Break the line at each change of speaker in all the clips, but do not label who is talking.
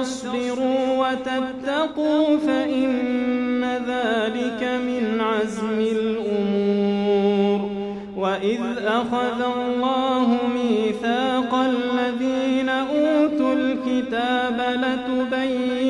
تصبروا وتتقوا فإن ذلك من عزم الأمور. وإذ أخذ الله ميثاق الذين أوتوا الكتاب لتبيننه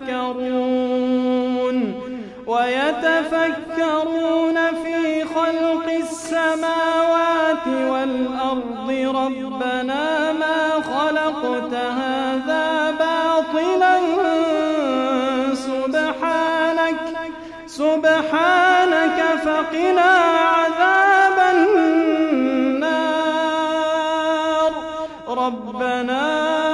ويتفكرون ويتفكرون في خلق السماوات والأرض ربنا ما خلقت هذا باطلا سبحانك سبحانك فقنا عذاب النار ربنا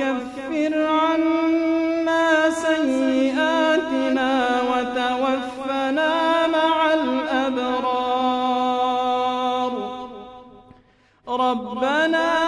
وكفر عنا سيئاتنا وتوفنا مع الأبرار. ربنا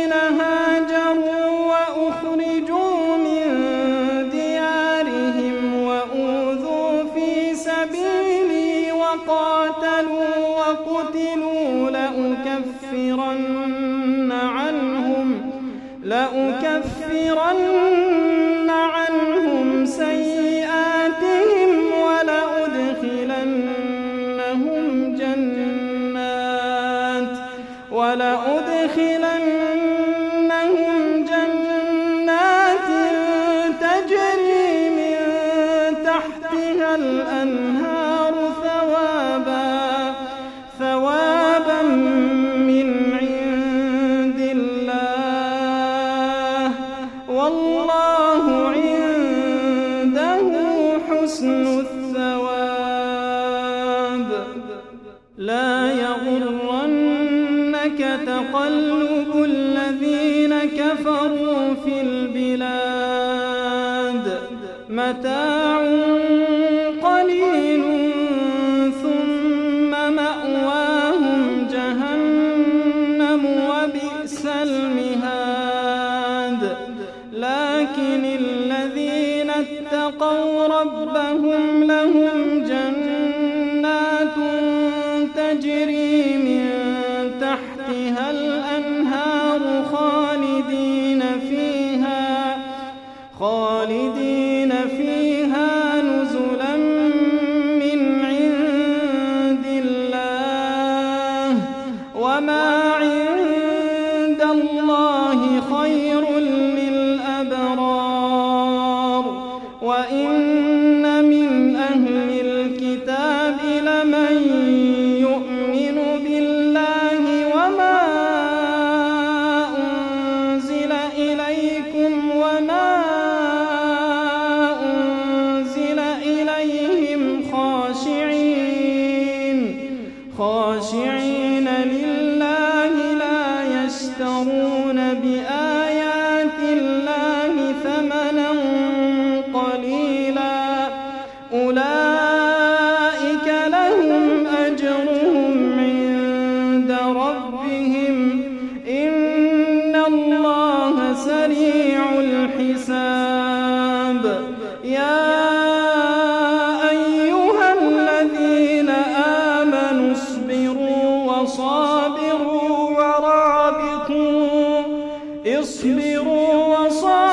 لأكفرن عنهم سيئاتهم ولأدخلنهم جنات ولأدخلنهم لا يغرنك تقلب الذين كفروا في البلاد. متاعون وإن الحساب. يا أيها الذين آمنوا اصبروا وصابروا ورابطوا. اصبروا وصابروا